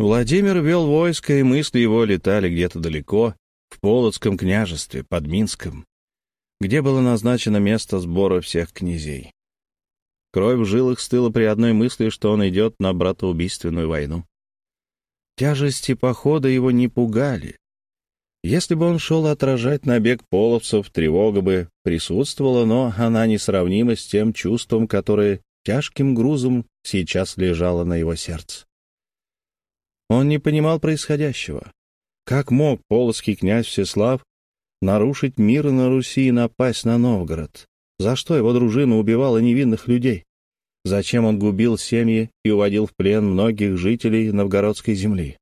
Владимир вел войско, и мысли его летали где-то далеко, в Полоцком княжестве, под Минском, где было назначено место сбора всех князей. Кровь в жилах стыла при одной мысли, что он идет на братоубийственную войну. Тяжести похода его не пугали. Если бы он шел отражать набег половцев, тревога бы присутствовала, но она несравнима с тем чувством, которое тяжким грузом сейчас лежало на его сердце. Он не понимал происходящего. Как мог полоцкий князь Всеслав нарушить мир на Руси и напасть на Новгород? За что его дружина убивала невинных людей? Зачем он губил семьи и уводил в плен многих жителей новгородской земли?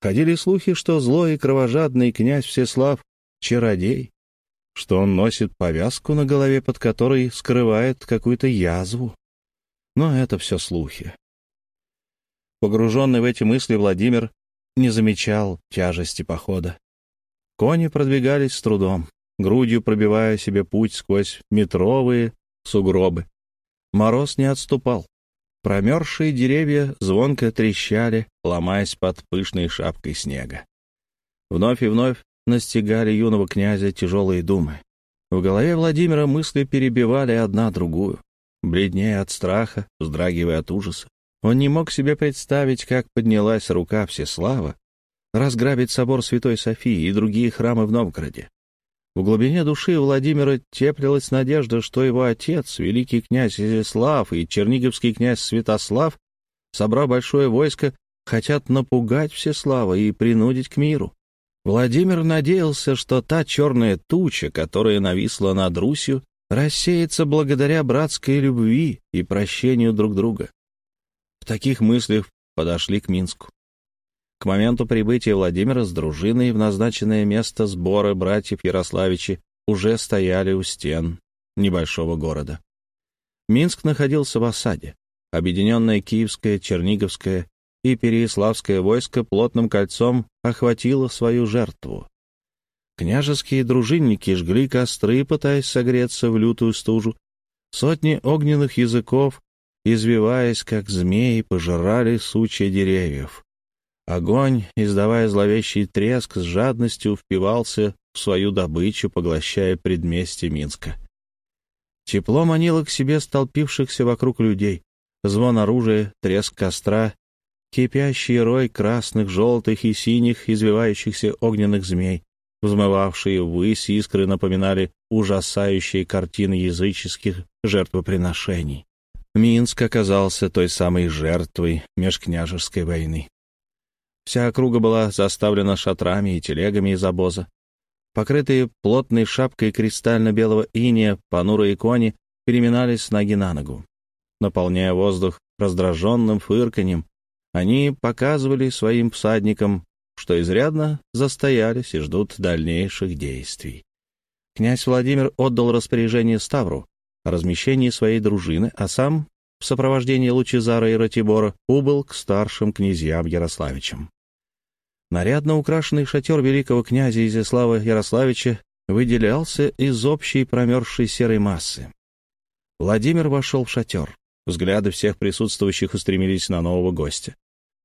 Ходили слухи, что злой и кровожадный князь Всеслав — чародей, что он носит повязку на голове, под которой скрывает какую-то язву. Но это все слухи. Погруженный в эти мысли, Владимир не замечал тяжести похода. Кони продвигались с трудом, грудью пробивая себе путь сквозь метровые сугробы. Мороз не отступал. Промерзшие деревья звонко трещали, ломаясь под пышной шапкой снега. Вновь и вновь настигали юного князя тяжелые думы. В голове Владимира мысли перебивали одна другую, бледнее от страха, вздрагивая от ужаса. Он не мог себе представить, как поднялась рука Всеслава разграбить собор Святой Софии и другие храмы в Новгороде. В глубине души Владимира теплилась надежда, что его отец, великий князь Изяслав и черниговский князь Святослав, собрав большое войско, хотят напугать Всеслава и принудить к миру. Владимир надеялся, что та черная туча, которая нависла над Русью, рассеется благодаря братской любви и прощению друг друга. В таких мыслях подошли к Минску. К моменту прибытия Владимира с дружиной в назначенное место сбора братьев Ярославичи уже стояли у стен небольшого города. Минск находился в осаде. Объединенное Киевское, Черниговское и Переяславское войско плотным кольцом охватило свою жертву. Княжеские дружинники жгли костры, пытаясь согреться в лютую стужу. Сотни огненных языков извиваясь, как змеи, пожирали сучья деревьев. Огонь, издавая зловещий треск, с жадностью впивался в свою добычу, поглощая предместье Минска. Тепло манило к себе столпившихся вокруг людей. Звон оружия, треск костра, кипящий рой красных, желтых и синих извивающихся огненных змей, взмывавшие ввысь искры напоминали ужасающие картины языческих жертвоприношений. Минск оказался той самой жертвой межкняжеской войны. Вся округа была заставлена шатрами и телегами из обоза. Покрытые плотной шапкой кристально-белого иния, понурые кони переминались с ноги на ногу. Наполняя воздух раздраженным фырканьем, они показывали своим всадникам, что изрядно застоялись и ждут дальнейших действий. Князь Владимир отдал распоряжение Ставру о размещении своей дружины, а сам в сопровождении Лучезара и Ратибора убыл к старшим князьям Ярославичам. Нарядно украшенный шатер великого князя Изяслава Ярославича выделялся из общей промерзшей серой массы. Владимир вошел в шатер. Взгляды всех присутствующих устремились на нового гостя.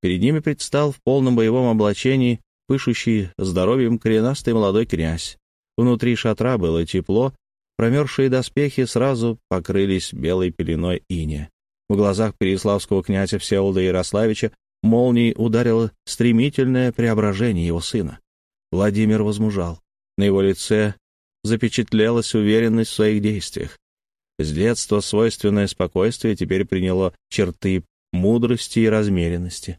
Перед ними предстал в полном боевом облачении пышущий здоровьем коренастый молодой князь. Внутри шатра было тепло, Промерзшие доспехи сразу покрылись белой пеленой иния. В глазах переславского князя Всеволода Ярославича молнией ударило стремительное преображение его сына. Владимир возмужал. На его лице запечатлелась уверенность в своих действиях. С детства свойственное спокойствие теперь приняло черты мудрости и размеренности.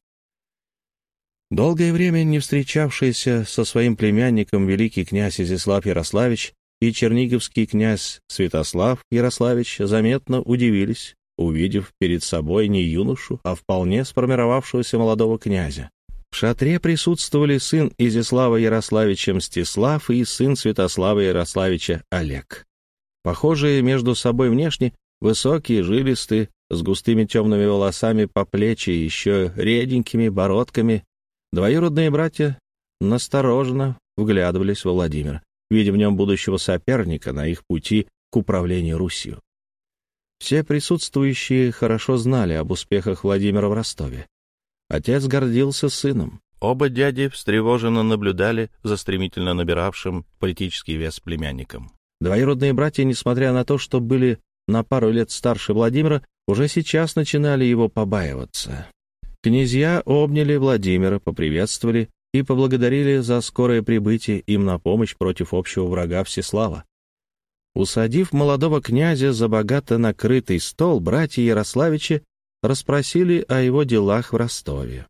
Долгое время не встречавшийся со своим племянником великий князь Изяслав Ярославич и черниговский князь Святослав Ярославич заметно удивились, увидев перед собой не юношу, а вполне сформировавшегося молодого князя. В шатре присутствовали сын Изяслава Ярославича Мстислав и сын Святослава Ярославича Олег. Похожие между собой внешне, высокие, жилистые, с густыми темными волосами по плечи еще реденькими бородками, двоюродные братья настороженно вглядывались во Владимира видя в нем будущего соперника на их пути к управлению Русью. Все присутствующие хорошо знали об успехах Владимира в Ростове. Отец гордился сыном. Оба дяди встревоженно наблюдали за стремительно набиравшим политический вес племянником. Двоюродные братья, несмотря на то, что были на пару лет старше Владимира, уже сейчас начинали его побаиваться. Князья обняли Владимира, поприветствовали и поблагодарили за скорое прибытие им на помощь против общего врага Всеслава. Усадив молодого князя за богато накрытый стол, братья Ярославичи расспросили о его делах в Ростове.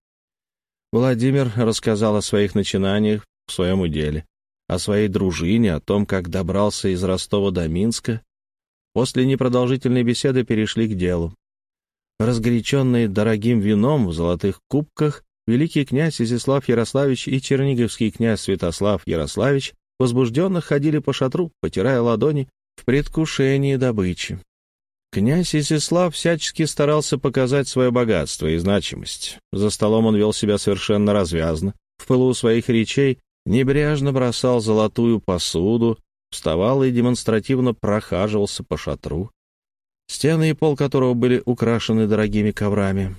Владимир рассказал о своих начинаниях в своем уделе, о своей дружине, о том, как добрался из Ростова до Минска. После непродолжительной беседы перешли к делу. Разгоряченные дорогим вином в золотых кубках, великий князь Изяслав Ярославич и черниговский князь Святослав Ярославич возбужденно ходили по шатру, потирая ладони в предвкушении добычи. Князь Изяслав всячески старался показать свое богатство и значимость. За столом он вел себя совершенно развязно, в пылу своих речей небрежно бросал золотую посуду, вставал и демонстративно прохаживался по шатру, стены и пол которого были украшены дорогими коврами.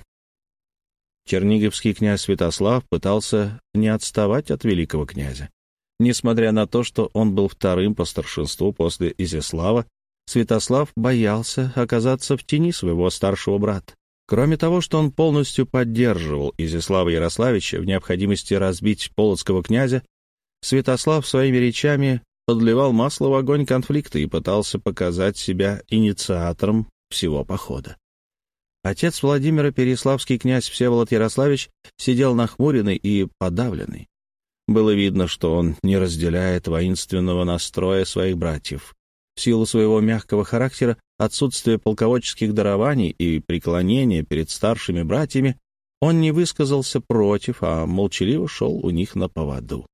Черниговский князь Святослав пытался не отставать от великого князя. Несмотря на то, что он был вторым по старшинству после Изяслава, Святослав боялся оказаться в тени своего старшего брата. Кроме того, что он полностью поддерживал Изяслава Ярославича в необходимости разбить полоцкого князя, Святослав своими речами подливал масло в огонь конфликта и пытался показать себя инициатором всего похода. Отец Владимира, переславский князь Всеволод Ярославич, сидел нахмуренный и подавленный. Было видно, что он не разделяет воинственного настроя своих братьев. В силу своего мягкого характера, отсутствия полководческих дарований и преклонения перед старшими братьями, он не высказался против, а молчаливо шел у них на поводу.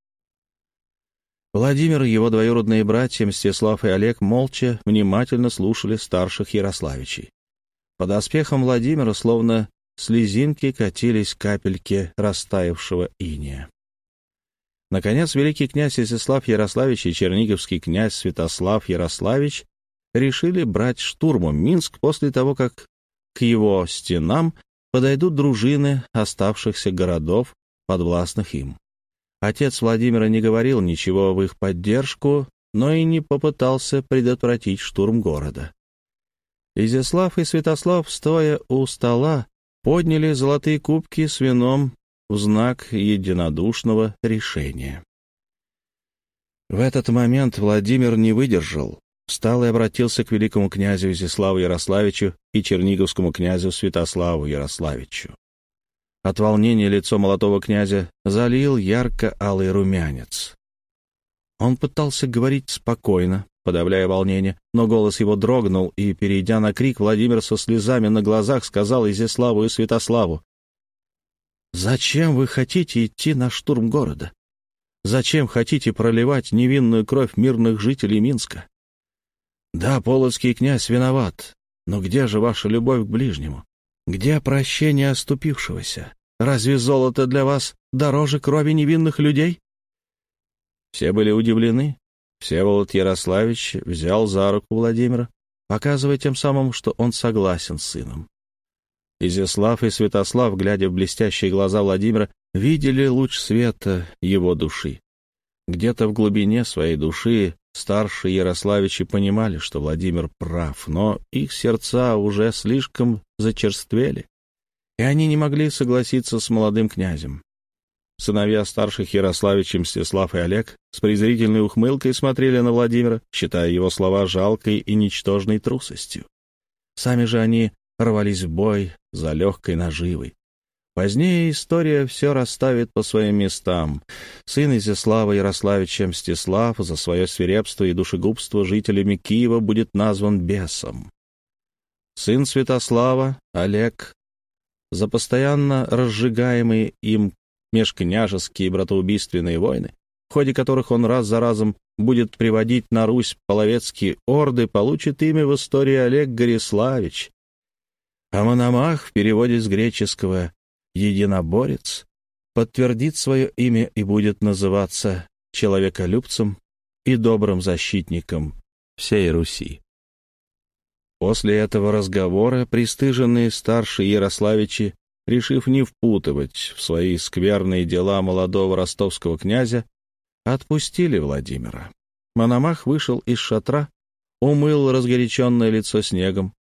Владимир его двоюродные братья Мстислав и Олег молча, внимательно слушали старших Ярославичей. Под оспехом Владимира словно слезинки катились капельки растаявшего иния. Наконец, великий князь Изяслав Ярославич и черниговский князь Святослав Ярославич решили брать штурмом Минск после того, как к его стенам подойдут дружины оставшихся городов, подвластных им. Отец Владимира не говорил ничего в их поддержку, но и не попытался предотвратить штурм города. Изяслав и Святослав, стоя у стола, подняли золотые кубки с вином в знак единодушного решения. В этот момент Владимир не выдержал, встал и обратился к великому князю Изяславу Ярославичу и черниговскому князю Святославу Ярославичу. От волнения лицо молодого князя залил ярко-алый румянец. Он пытался говорить спокойно, подавляя волнение, но голос его дрогнул, и, перейдя на крик, Владимир со слезами на глазах сказал Изяславу и Святославу, Зачем вы хотите идти на штурм города? Зачем хотите проливать невинную кровь мирных жителей Минска? Да, полоцкий князь виноват, но где же ваша любовь к ближнему? Где прощение оступившегося? Разве золото для вас дороже крови невинных людей? Все были удивлены. Всеволод Ярославич взял за руку Владимира, показывая тем самым, что он согласен с сыном. Изяслав и Святослав, глядя в блестящие глаза Владимира, видели луч света его души. Где-то в глубине своей души старшие Ярославичи понимали, что Владимир прав, но их сердца уже слишком зачерствели, и они не могли согласиться с молодым князем. Сыновья старших Ярославичей Мстислав и Олег с презрительной ухмылкой смотрели на Владимира, считая его слова жалкой и ничтожной трусостью. Сами же они рвались в бой за легкой наживой. Позднее история все расставит по своим местам. Сын Изяслава Ярославича Мстислав за свое свирепство и душегубство жителями Киева будет назван бесом. Сын Святослава, Олег, за постоянно разжигаемые им межкняжеские братоубийственные войны, в ходе которых он раз за разом будет приводить на Русь половецкие орды, получит имя в истории Олег Гориславич, а Мономах в переводе с греческого «единоборец» подтвердит свое имя и будет называться человеколюбцем и добрым защитником всей Руси. После этого разговора пристыженные старшие Ярославичи решив не впутывать в свои скверные дела молодого ростовского князя, отпустили Владимира. Мономах вышел из шатра, умыл разгоряченное лицо снегом.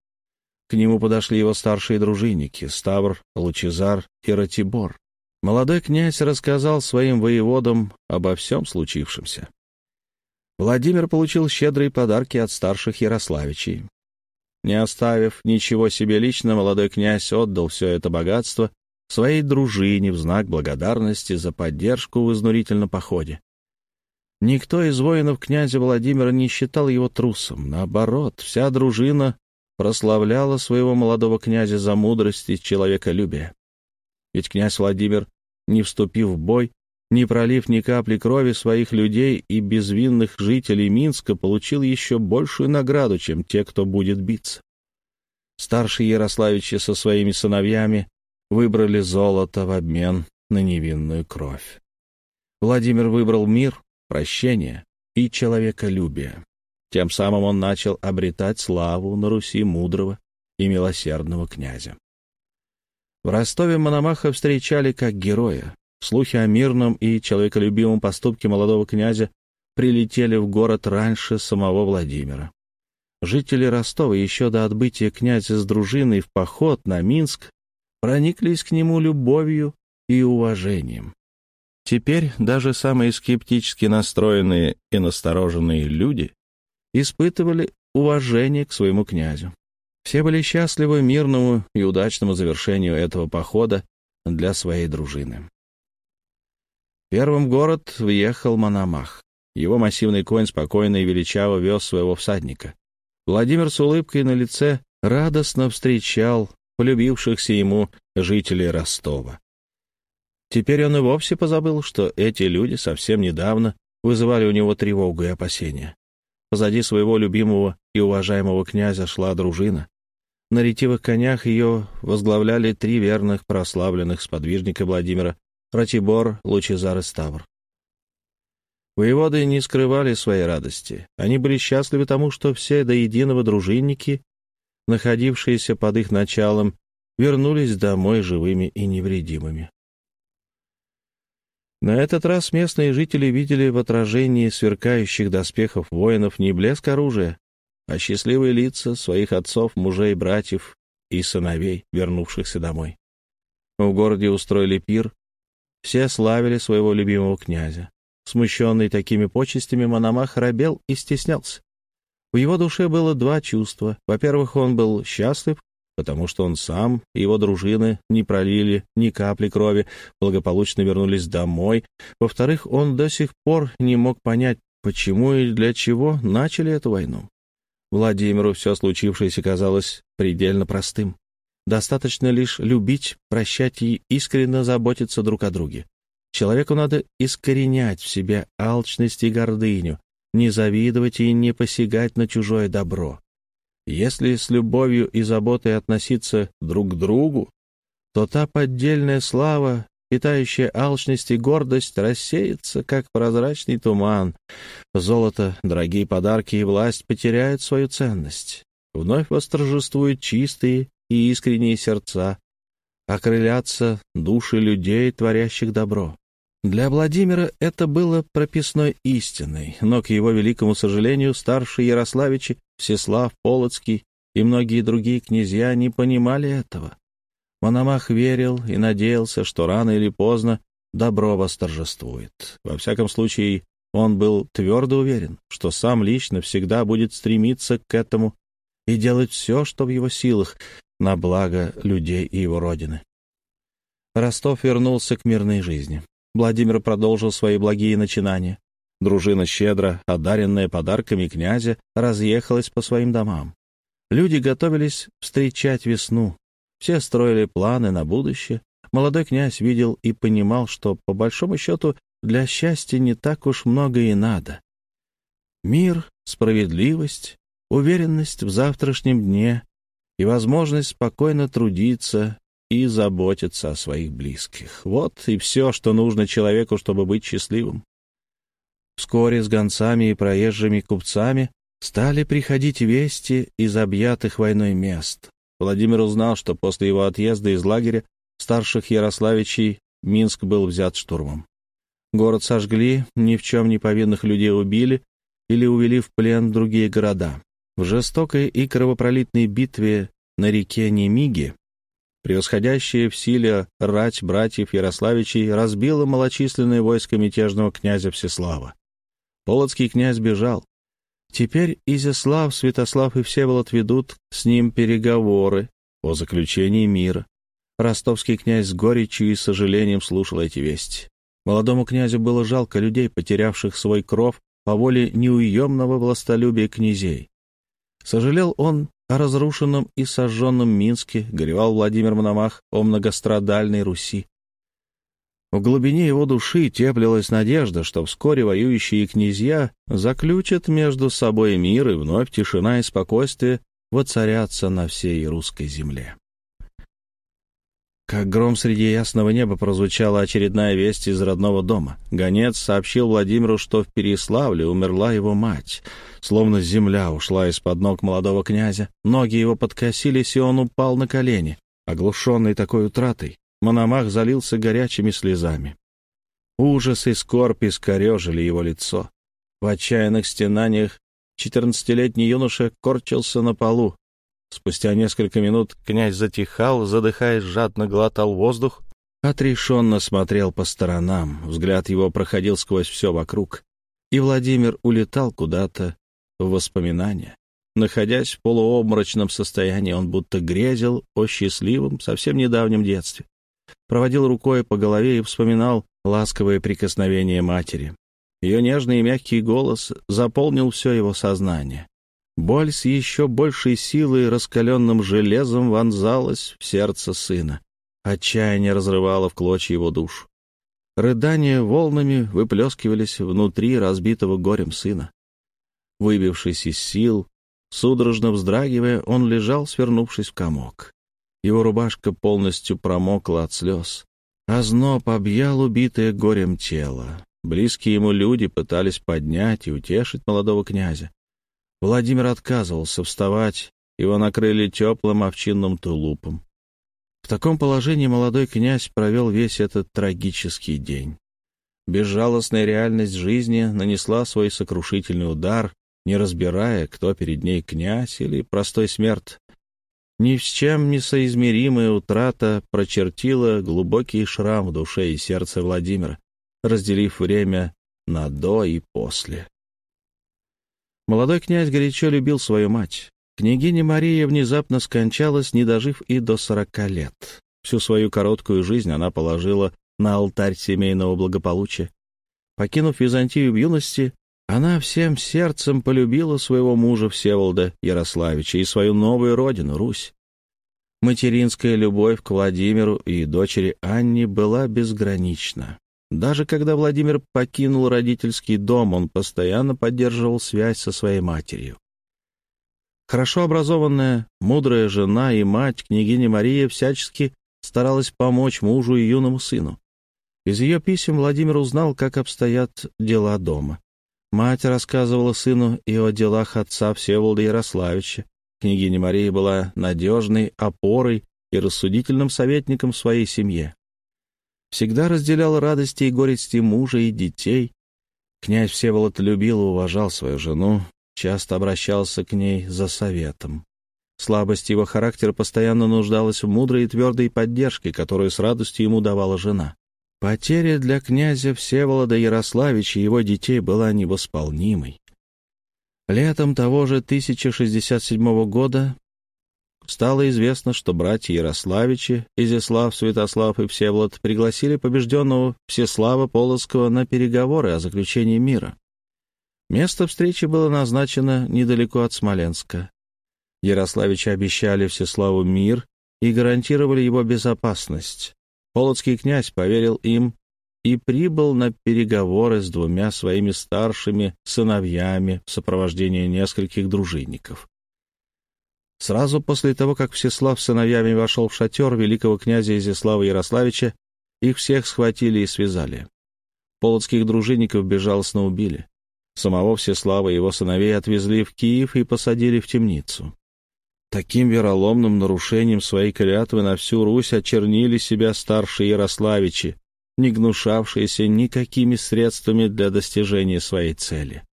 К нему подошли его старшие дружинники — Ставр, Лучезар и Ратибор. Молодой князь рассказал своим воеводам обо всем случившемся. Владимир получил щедрые подарки от старших Ярославичей. Не оставив ничего себе лично, молодой князь отдал все это богатство своей дружине в знак благодарности за поддержку в изнурительном походе. Никто из воинов князя Владимира не считал его трусом. Наоборот, вся дружина прославляла своего молодого князя за мудрость и человеколюбие. Ведь князь Владимир, не вступив в бой, не пролив ни капли крови своих людей и безвинных жителей Минска, получил еще большую награду, чем те, кто будет биться. Старшие Ярославичи со своими сыновьями выбрали золото в обмен на невинную кровь. Владимир выбрал мир, прощения и человеколюбие. Тем самым он начал обретать славу на Руси мудрого и милосердного князя. В Ростове Мономаха встречали как героя. Слухи о мирном и человеколюбивом поступке молодого князя прилетели в город раньше самого Владимира. Жители Ростова еще до отбытия князя с дружиной в поход на Минск прониклись к нему любовью и уважением. Теперь даже самые скептически настроенные и настороженные люди испытывали уважение к своему князю. Все были счастливы мирному и удачному завершению этого похода для своей дружины. Первым в город въехал Мономах. Его массивный конь спокойно и величаво вез своего всадника. Владимир с улыбкой на лице радостно встречал полюбившихся ему жителей Ростова. Теперь он и вовсе позабыл, что эти люди совсем недавно вызывали у него тревогу и опасения. Позади своего любимого и уважаемого князя шла дружина. На ретивых конях ее возглавляли три верных прославленных сподвижника Владимира — Ратибор, Лучезар и Ставр. Воеводы не скрывали своей радости. Они были счастливы тому, что все до единого дружинники, находившиеся под их началом, вернулись домой живыми и невредимыми. На этот раз местные жители видели в отражении сверкающих доспехов воинов не блеск оружия, а счастливые лица своих отцов, мужей, братьев и сыновей, вернувшихся домой. В городе устроили пир, все славили своего любимого князя. Смущенный такими почестями, Мономах робел и стеснялся. В его душе было два чувства. Во-первых, он был счастлив, потому что он сам и его дружины не пролили ни капли крови, благополучно вернулись домой. Во-вторых, он до сих пор не мог понять, почему и для чего начали эту войну. Владимиру все случившееся казалось предельно простым. Достаточно лишь любить, прощать и искренне заботиться друг о друге. Человеку надо искоренять в себе алчность и гордыню, не завидовать и не посягать на чужое добро. Если с любовью и заботой относиться друг к другу, то та поддельная слава, питающая алчность и гордость, рассеется, как прозрачный туман. Золото, дорогие подарки и власть потеряют свою ценность. Вновь восторжествуют чистые и искренние сердца, окрылятся души людей, творящих добро. Для Владимира это было прописной истиной, но, к его великому сожалению, старшие Ярославичи, Всеслав, Полоцкий и многие другие князья не понимали этого. Мономах верил и надеялся, что рано или поздно добро восторжествует. Во всяком случае, он был твердо уверен, что сам лично всегда будет стремиться к этому и делать все, что в его силах, на благо людей и его родины. Ростов вернулся к мирной жизни. Владимир продолжил свои благие начинания. Дружина, щедро одаренная подарками князя, разъехалась по своим домам. Люди готовились встречать весну. Все строили планы на будущее. Молодой князь видел и понимал, что, по большому счету, для счастья не так уж много и надо. Мир, справедливость, уверенность в завтрашнем дне и возможность спокойно трудиться и заботиться о своих близких. Вот и все, что нужно человеку, чтобы быть счастливым. Вскоре с гонцами и проезжими купцами стали приходить вести из объятых войной мест. Владимир узнал, что после его отъезда из лагеря старших Ярославичей Минск был взят штурмом. Город сожгли, ни в чем не повинных людей убили или увели в плен другие города. В жестокой и кровопролитной битве на реке Немиги превосходящая в силе рать братьев Ярославичей разбила малочисленное войско мятежного князя Всеслава. Полоцкий князь бежал. Теперь Изяслав, Святослав и Всеволод ведут с ним переговоры о заключении мира. Ростовский князь с горечью и сожалением слушал эти вести. Молодому князю было жалко людей, потерявших свой кров по воле неуемного властолюбия князей. Сожалел он о разрушенном и сожженном Минске, горевал Владимир Мономах о многострадальной Руси. В глубине его души теплилась надежда, что вскоре воюющие князья заключат между собой мир, и вновь тишина и спокойствие воцарятся на всей русской земле. Как гром среди ясного неба прозвучала очередная весть из родного дома. Гонец сообщил Владимиру, что в Переславле умерла его мать. Словно земля ушла из-под ног молодого князя. Ноги его подкосились, и он упал на колени. Оглушенный такой утратой, Мономах залился горячими слезами. Ужас и скорбь искорежили его лицо. В отчаянных стенаниях четырнадцатилетний юноша корчился на полу, Спустя несколько минут князь затихал, задыхаясь, жадно глотал воздух, отрешенно смотрел по сторонам, взгляд его проходил сквозь все вокруг, и Владимир улетал куда-то в воспоминания. Находясь в полуобморочном состоянии, он будто грезил о счастливом, совсем недавнем детстве. Проводил рукой по голове и вспоминал ласковое прикосновение матери. Ее нежный и мягкий голос заполнил все его сознание. Боль с еще большей силой раскаленным железом вонзалась в сердце сына. Отчаяние разрывало в клочья его душу. Рыдания волнами выплескивались внутри разбитого горем сына. Выбившись из сил, судорожно вздрагивая, он лежал, свернувшись в комок. Его рубашка полностью промокла от слез. а зноб объял убитое горем тело. Близкие ему люди пытались поднять и утешить молодого князя. Владимир отказывался вставать, его накрыли теплым овчинным тулупом. В таком положении молодой князь провел весь этот трагический день. Безжалостная реальность жизни нанесла свой сокрушительный удар, не разбирая, кто перед ней князь или простой смерть. Ни с чем несоизмеримая утрата прочертила глубокий шрам в душе и сердце Владимира, разделив время на «до» и «после». Молодой князь горячо любил свою мать. Княгиня Мария внезапно скончалась, не дожив и до сорока лет. Всю свою короткую жизнь она положила на алтарь семейного благополучия. Покинув Византию в юности, она всем сердцем полюбила своего мужа Всеволода Ярославича и свою новую родину, Русь. Материнская любовь к Владимиру и дочери Анне была безгранична. Даже когда Владимир покинул родительский дом, он постоянно поддерживал связь со своей матерью. Хорошо образованная, мудрая жена и мать, княгиня Мария, всячески старалась помочь мужу и юному сыну. Из ее писем Владимир узнал, как обстоят дела дома. Мать рассказывала сыну и о делах отца Всеволода Ярославича. Княгиня Мария была надежной опорой и рассудительным советником в своей семье всегда разделял радости и горести мужа и детей. Князь Всеволод любил и уважал свою жену, часто обращался к ней за советом. Слабость его характера постоянно нуждалась в мудрой и твердой поддержке, которую с радостью ему давала жена. Потеря для князя Всеволода Ярославича и его детей была невосполнимой. Летом того же 1067 года стало известно, что братья Ярославичи, Изяслав, Святослав и Всеволод пригласили побежденного Всеслава Полоцкого на переговоры о заключении мира. Место встречи было назначено недалеко от Смоленска. Ярославичи обещали Всеславу мир и гарантировали его безопасность. Полоцкий князь поверил им и прибыл на переговоры с двумя своими старшими сыновьями в сопровождении нескольких дружинников. Сразу после того, как Всеслав с сыновьями вошел в шатер великого князя Изяслава Ярославича, их всех схватили и связали. Полоцких дружинников безжалостно убили. Самого Всеслава и его сыновей отвезли в Киев и посадили в темницу. Таким вероломным нарушением своей клятвы на всю Русь очернили себя старшие Ярославичи, не гнушавшиеся никакими средствами для достижения своей цели.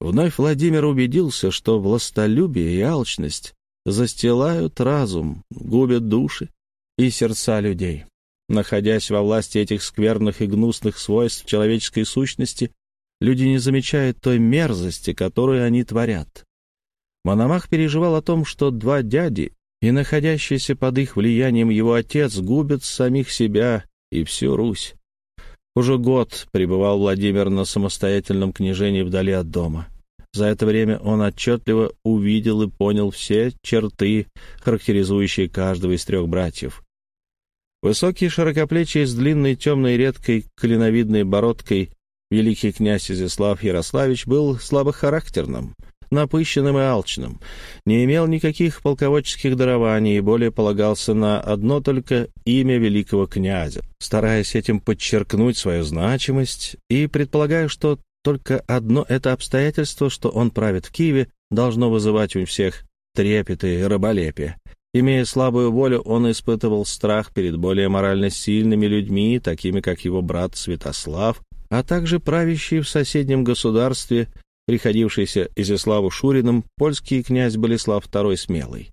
Вновь Владимир убедился, что властолюбие и алчность застилают разум, губят души и сердца людей. Находясь во власти этих скверных и гнусных свойств человеческой сущности, люди не замечают той мерзости, которую они творят. Мономах переживал о том, что два дяди и находящийся под их влиянием его отец губят самих себя и всю Русь. Уже год пребывал Владимир на самостоятельном княжении вдали от дома. За это время он отчетливо увидел и понял все черты, характеризующие каждого из трех братьев. Высокий широкоплечий с длинной темной редкой клиновидной бородкой великий князь Изяслав Ярославич был слабохарактерным, напыщенным и алчным, не имел никаких полководческих дарований и более полагался на одно только имя великого князя, стараясь этим подчеркнуть свою значимость и предполагая, что только одно это обстоятельство, что он правит в Киеве, должно вызывать у всех трепет и раболепие. Имея слабую волю, он испытывал страх перед более морально сильными людьми, такими как его брат Святослав, а также правящий в соседнем государстве, приходившийся Изяславу Шуриным, польский князь Болеслав II Смелый.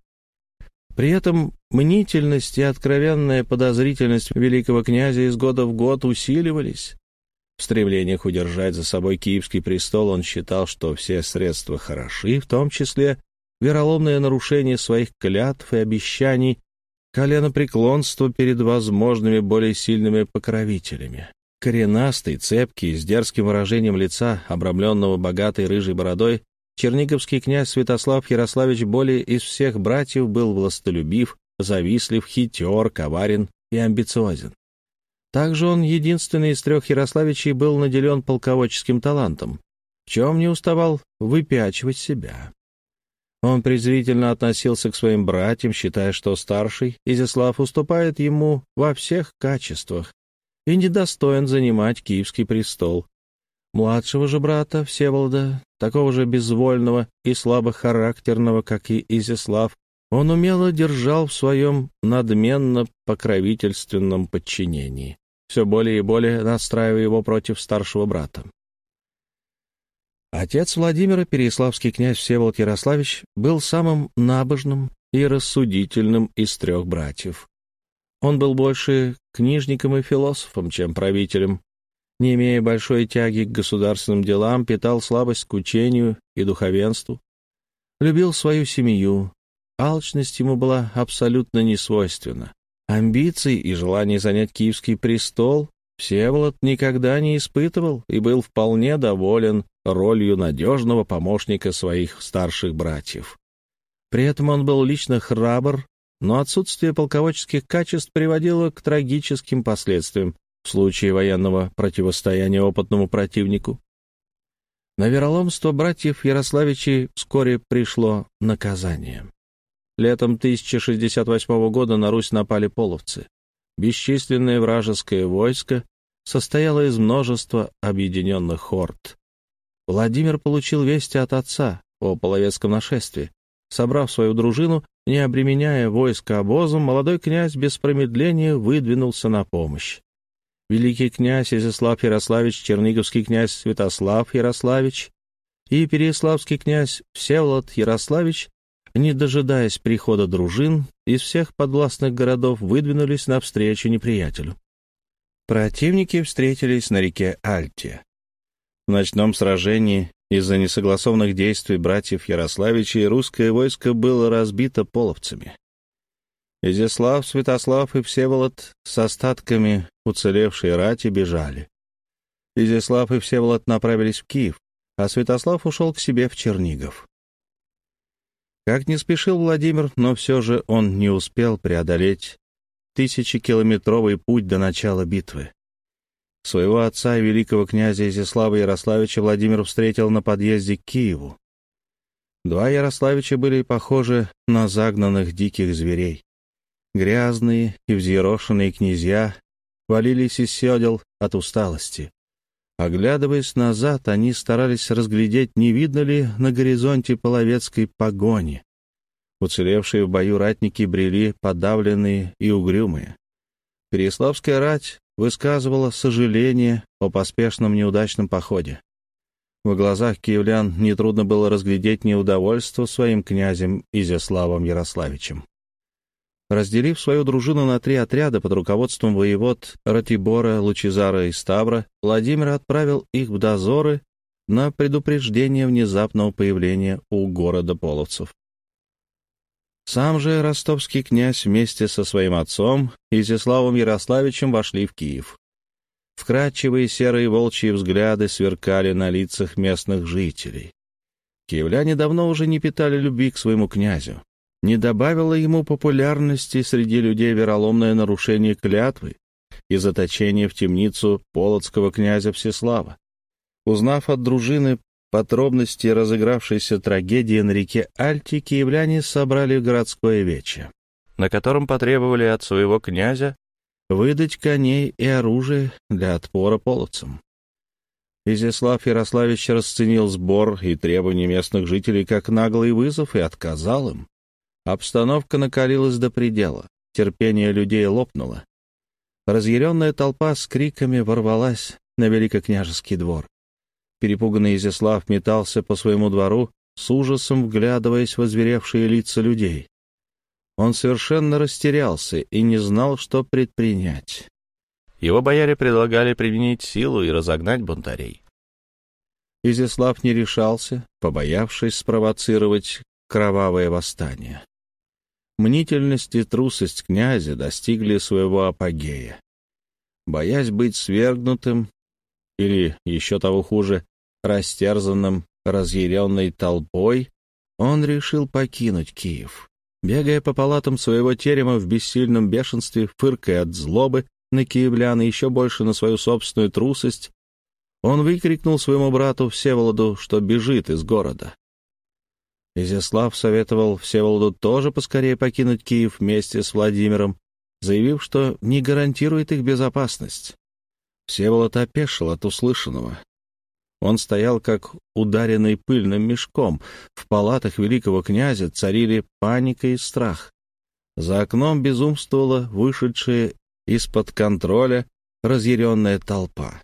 При этом мнительность и откровенная подозрительность великого князя из года в год усиливались. В стремлениях удержать за собой киевский престол он считал, что все средства хороши, в том числе вероломное нарушение своих клятв и обещаний, коленопреклонство перед возможными более сильными покровителями. Коренастый, цепкий, с дерзким выражением лица, обрамленного богатой рыжей бородой, черниговский князь Святослав Ярославич более из всех братьев был властолюбив, завистлив, хитер, коварен и амбициозен. Также он, единственный из трех Ярославичей, был наделен полководческим талантом, в чем не уставал выпячивать себя. Он презрительно относился к своим братьям, считая, что старший Изяслав уступает ему во всех качествах и недостоин занимать киевский престол. Младшего же брата, Всеволода, такого же безвольного и слабохарактерного, как и Изяслав, он умело держал в своем надменно-покровительственном подчинении все более и более настраивая его против старшего брата. Отец Владимира, переяславский князь Всеволод Ярославич, был самым набожным и рассудительным из трех братьев. Он был больше книжником и философом, чем правителем. Не имея большой тяги к государственным делам, питал слабость к учению и духовенству. Любил свою семью. Алчность ему была абсолютно несвойственна. Амбиций и желание занять киевский престол Всеволод никогда не испытывал и был вполне доволен ролью надежного помощника своих старших братьев. При этом он был лично храбр, но отсутствие полководческих качеств приводило к трагическим последствиям в случае военного противостояния опытному противнику. На вероломство братьев Ярославичей вскоре пришло наказание. Летом 1068 года на Русь напали половцы. Бесчисленное вражеское войско состояло из множества объединенных хорд. Владимир получил вести от отца о половецком нашествии. Собрав свою дружину, не обременяя войско обозом, молодой князь без промедления выдвинулся на помощь. Великий князь Изяслав Ярославич, Черниговский князь Святослав Ярославич и Переяславский князь Всеволод Ярославич не дожидаясь прихода дружин, из всех подвластных городов выдвинулись навстречу неприятелю. Противники встретились на реке Альте. В ночном сражении из-за несогласованных действий братьев Ярославичей русское войско было разбито половцами. Изяслав, Святослав и Всеволод с остатками уцелевшей рати бежали. Изяслав и Всеволод направились в Киев, а Святослав ушел к себе в Чернигов. Как не спешил Владимир, но все же он не успел преодолеть тысячекилометровый путь до начала битвы. Своего отца великого князя Изяслава Ярославича Владимир встретил на подъезде к Киеву. Два Ярославича были похожи на загнанных диких зверей. Грязные и взъерошенные князья валились из седел от усталости. Оглядываясь назад, они старались разглядеть, не видно ли на горизонте половецкой погони. Уцелевшие в бою ратники брели подавленные и угрюмые. Переславская рать высказывала сожаление о поспешном неудачном походе. В глазах киевлян нетрудно было разглядеть неудовольство своим князем Изяславом Ярославичем. Разделив свою дружину на три отряда под руководством воевод Ратибора, Лучезара и Ставра, Владимир отправил их в дозоры на предупреждение внезапного появления у города половцев. Сам же ростовский князь вместе со своим отцом Изяславом Ярославичем вошли в Киев. Вкрадчивые серые волчьи взгляды сверкали на лицах местных жителей. Киевляне давно уже не питали любви к своему князю. Не добавило ему популярности среди людей вероломное нарушение клятвы и заточение в темницу полоцкого князя Всеслава. Узнав от дружины подробности разыгравшейся трагедии на реке Альти, киевляне собрали городское вече, на котором потребовали от своего князя выдать коней и оружие для отпора половцам. Изяслав Ярославич расценил сбор и требования местных жителей как наглый вызов и отказал им. Обстановка накалилась до предела, терпение людей лопнуло. Разъяренная толпа с криками ворвалась на великокняжеский двор. Перепуганный Изяслав метался по своему двору, с ужасом вглядываясь в озверевшие лица людей. Он совершенно растерялся и не знал, что предпринять. Его бояре предлагали применить силу и разогнать бунтарей. Изяслав не решался, побоявшись спровоцировать кровавое восстание. Мнительность и трусость князя достигли своего апогея. Боясь быть свергнутым, или, еще того хуже, растерзанным разъяренной толпой, он решил покинуть Киев. Бегая по палатам своего терема в бессильном бешенстве, фыркая от злобы на киевлян и еще больше на свою собственную трусость, он выкрикнул своему брату Всеволоду, что бежит из города. Изяслав советовал Всеволоду тоже поскорее покинуть Киев вместе с Владимиром, заявив, что не гарантирует их безопасность. Всеволод опешил от услышанного. Он стоял как ударенный пыльным мешком. В палатах великого князя царили паника и страх. За окном безумствовала вышедшая из-под контроля разъяренная толпа.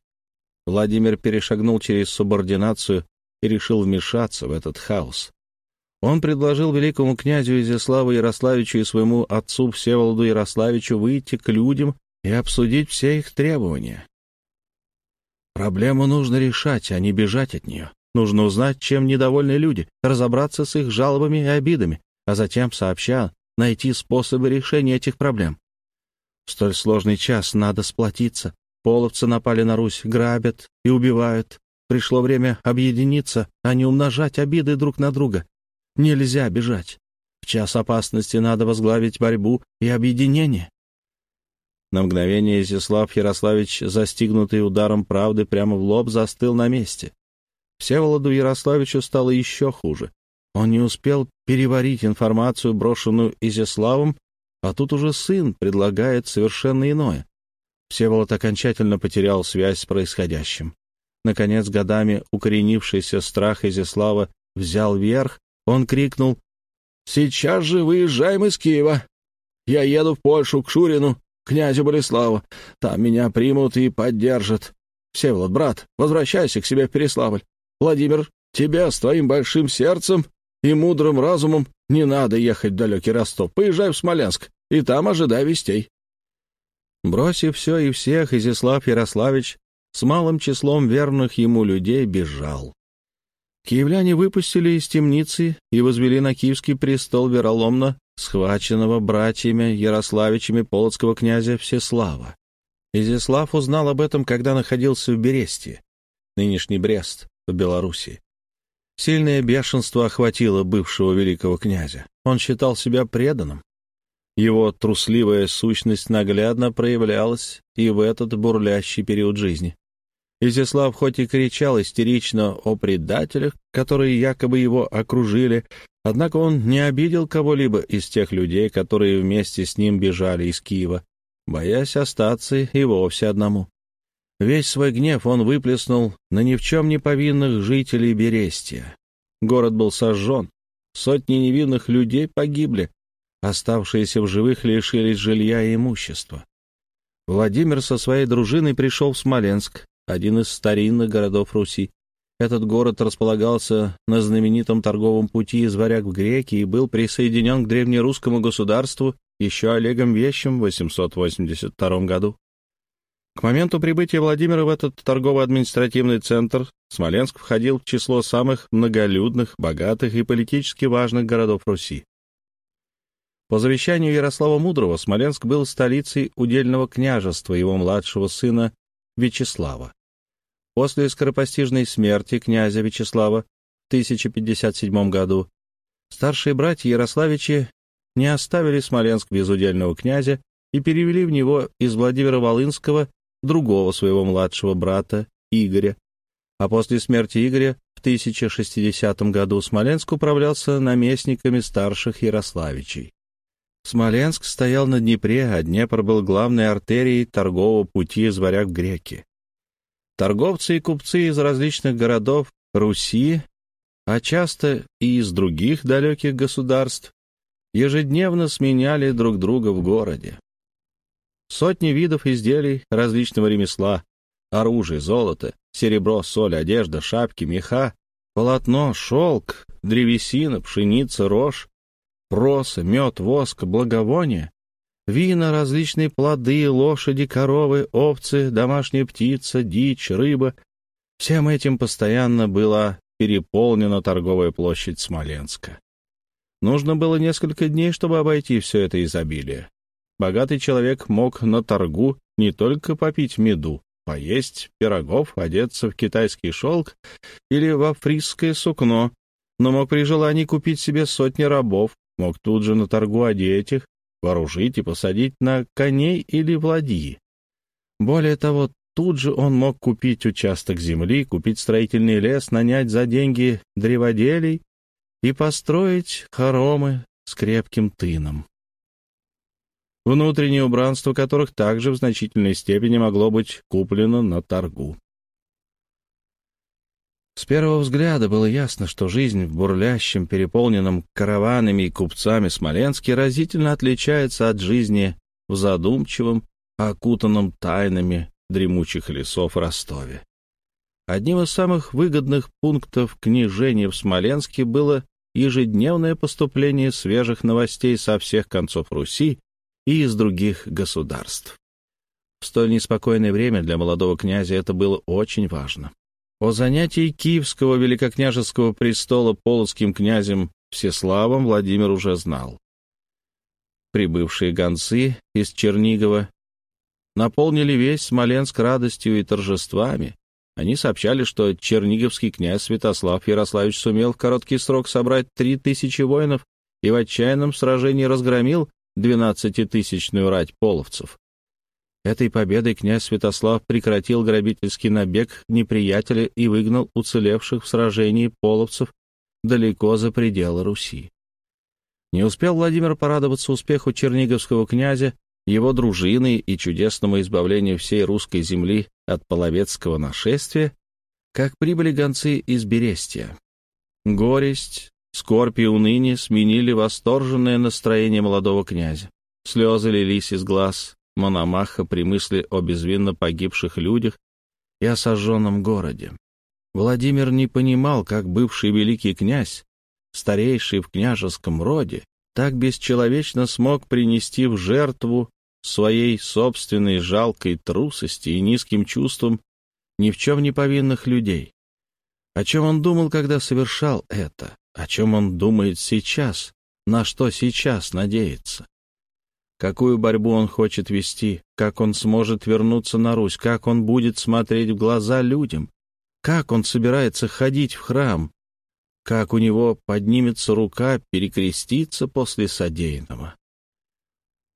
Владимир перешагнул через субординацию и решил вмешаться в этот хаос. Он предложил великому князю Изяславу Ярославичу и своему отцу Всеволоду Ярославичу выйти к людям и обсудить все их требования. Проблему нужно решать, а не бежать от нее. Нужно узнать, чем недовольны люди, разобраться с их жалобами и обидами, а затем, сообща, найти способы решения этих проблем. В столь сложный час надо сплотиться. Половцы напали на Русь, грабят и убивают. Пришло время объединиться, а не умножать обиды друг на друга. Нельзя бежать. В час опасности надо возглавить борьбу и объединение. На мгновение Изяслав Ярославич, застигнутый ударом правды прямо в лоб, застыл на месте. Всеволоду Ярославичу стало еще хуже. Он не успел переварить информацию, брошенную Изяславом, а тут уже сын предлагает совершенно иное. Всеволод окончательно потерял связь с происходящим. Наконец, годами укоренившийся страх Изяслава взял верх, он крикнул «Сейчас же выезжаем из Киева! Я еду в Польшу, к Шурину, князю Болеславу. Там меня примут и поддержат. Всеволод, брат, возвращайся к себе в Переславль. Владимир, тебе с твоим большим сердцем и мудрым разумом не надо ехать в далекий Ростов. Поезжай в Смоленск, и там ожидай вестей». Бросив все и всех, Изяслав Ярославич с малым числом верных ему людей бежал. Киевляне выпустили из темницы и возвели на киевский престол вероломно схваченного братьями Ярославичами полоцкого князя Всеслава. Изяслав узнал об этом, когда находился в Бересте, нынешний Брест, в Белоруссии. Сильное бешенство охватило бывшего великого князя. Он считал себя преданным. Его трусливая сущность наглядно проявлялась и в этот бурлящий период жизни. Изяслав хоть и кричал истерично о предателях, которые якобы его окружили, однако он не обидел кого-либо из тех людей, которые вместе с ним бежали из Киева, боясь остаться и вовсе одному. Весь свой гнев он выплеснул на ни в чем не повинных жителей Берестия. Город был сожжен, Сотни невинных людей погибли, оставшиеся в живых лишились жилья и имущества. Владимир со своей дружиной пришел в Смоленск, один из старинных городов Руси. Этот город располагался на знаменитом торговом пути из Варяг в Греки и был присоединен к древнерусскому государству еще Олегом Вещим в 882 году. К моменту прибытия Владимира в этот торгово-административный центр Смоленск входил в число самых многолюдных, богатых и политически важных городов Руси. По завещанию Ярослава Мудрого Смоленск был столицей удельного княжества его младшего сына Вячеслава. После скоропостижной смерти князя Вячеслава в 1057 году старшие братья Ярославичи не оставили Смоленск без удельного князя и перевели в него из Владимира Волынского другого своего младшего брата Игоря. А после смерти Игоря в 1060 году Смоленск управлялся наместниками старших Ярославичей. Смоленск стоял на Днепре, а Днепр был главной артерией торгового пути из варяг в греки. Торговцы и купцы из различных городов Руси, а часто и из других далеких государств, ежедневно сменяли друг друга в городе. Сотни видов изделий различного ремесла, оружие, золото, серебро, соль, одежда, шапки, меха, полотно, шелк, древесина, пшеница, рожь, проса, мед, воск, благовония, вина, различные плоды, лошади, коровы, овцы, домашняя птица, дичь, рыба. Всем этим постоянно была переполнена торговая площадь Смоленска. Нужно было несколько дней, чтобы обойти все это изобилие. Богатый человек мог на торгу не только попить меду, поесть пирогов, одеться в китайский шелк или в африкское сукно, но мог при желании купить себе сотни рабов, мог тут же на торгу одеть их, вооружить и посадить на коней или в ладьи. Более того, тут же он мог купить участок земли, купить строительный лес, нанять за деньги древоделей и построить хоромы с крепким тыном, внутреннее убранство которых также в значительной степени могло быть куплено на торгу. С первого взгляда было ясно, что жизнь в бурлящем, переполненном караванами и купцами Смоленске разительно отличается от жизни в задумчивом, окутанном тайнами дремучих лесов Ростове. Одним из самых выгодных пунктов княжения в Смоленске было ежедневное поступление свежих новостей со всех концов Руси и из других государств. В столь неспокойное время для молодого князя это было очень важно. О занятии Киевского великокняжеского престола полоцким князем Всеславом Владимир уже знал. Прибывшие гонцы из Чернигова наполнили весь Смоленск радостью и торжествами. Они сообщали, что черниговский князь Святослав Ярославич сумел в короткий срок собрать три тысячи воинов и в отчаянном сражении разгромил двенадцатитысячную рать половцев. Этой победой князь Святослав прекратил грабительский набег неприятеля и выгнал уцелевших в сражении половцев далеко за пределы Руси. Не успел Владимир порадоваться успеху черниговского князя, его дружины и чудесному избавлению всей русской земли от половецкого нашествия, как прибыли гонцы из Берестия. Горесть, скорбь и уныние сменили восторженное настроение молодого князя. Слезы лились из глаз, Мономаха при мысли о безвинно погибших людях и о сожженном городе. Владимир не понимал, как бывший великий князь, старейший в княжеском роде, так бесчеловечно смог принести в жертву своей собственной жалкой трусости и низким чувством ни в чем не повинных людей. О чем он думал, когда совершал это? О чем он думает сейчас? На что сейчас надеется? Какую борьбу он хочет вести, как он сможет вернуться на Русь, как он будет смотреть в глаза людям, как он собирается ходить в храм, как у него поднимется рука перекреститься после содеянного.